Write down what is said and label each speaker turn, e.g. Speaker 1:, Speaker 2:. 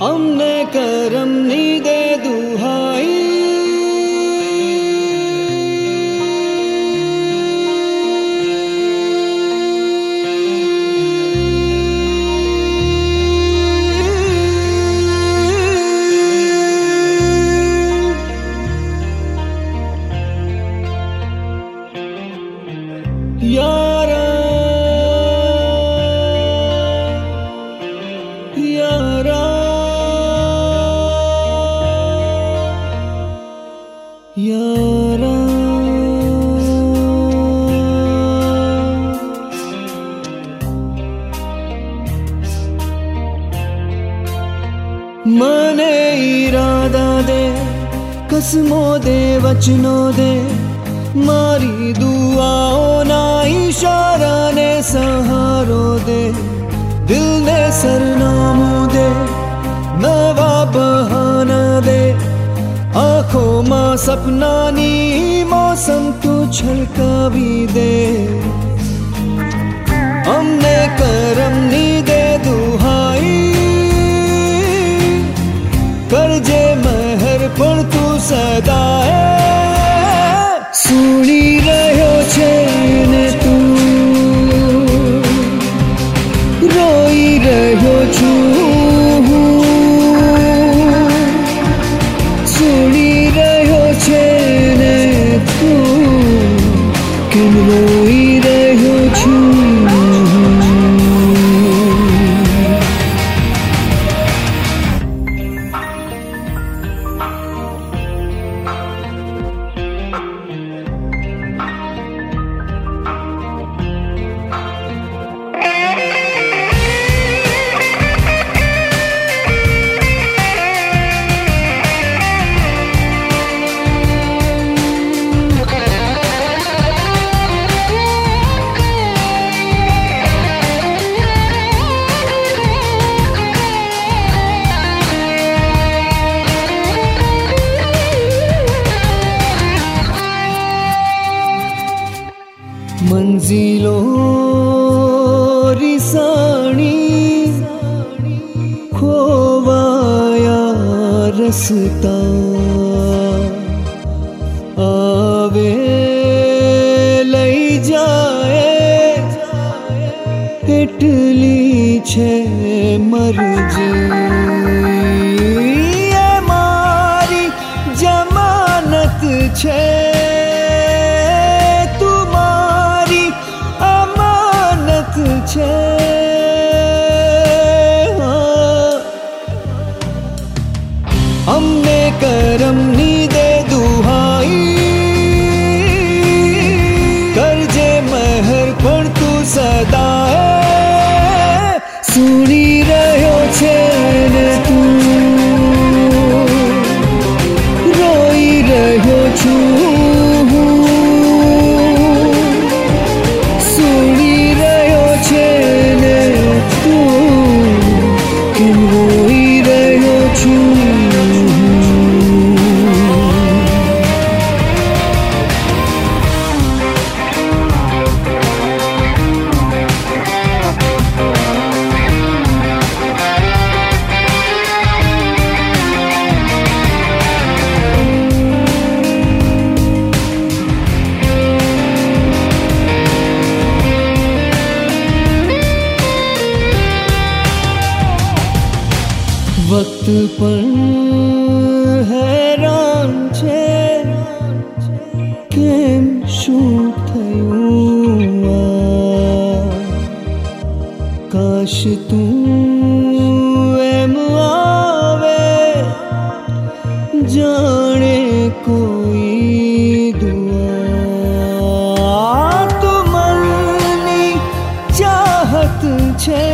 Speaker 1: અમને કરમની દે દુહાઈ यारा यारा। इरादा दे, कसमों दे, वचनों दे। मारी दुआओं ना इशारा ने, सहारो दे। दिल ने सर आँखों माँ सपना नी मौसम तू छलका भी दे। ખોવાયા રસતા આવે લઈ જાય એટલી છે મરજી म् વક્ત પણ હેરાન છે કેમ શું થયું આ? કાશ તું એમ આવે જાણે કોઈ દુઆ તો મનની ચાહત છે